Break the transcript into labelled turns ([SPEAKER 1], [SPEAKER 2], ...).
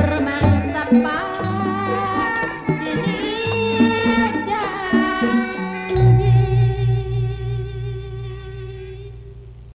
[SPEAKER 1] Superman.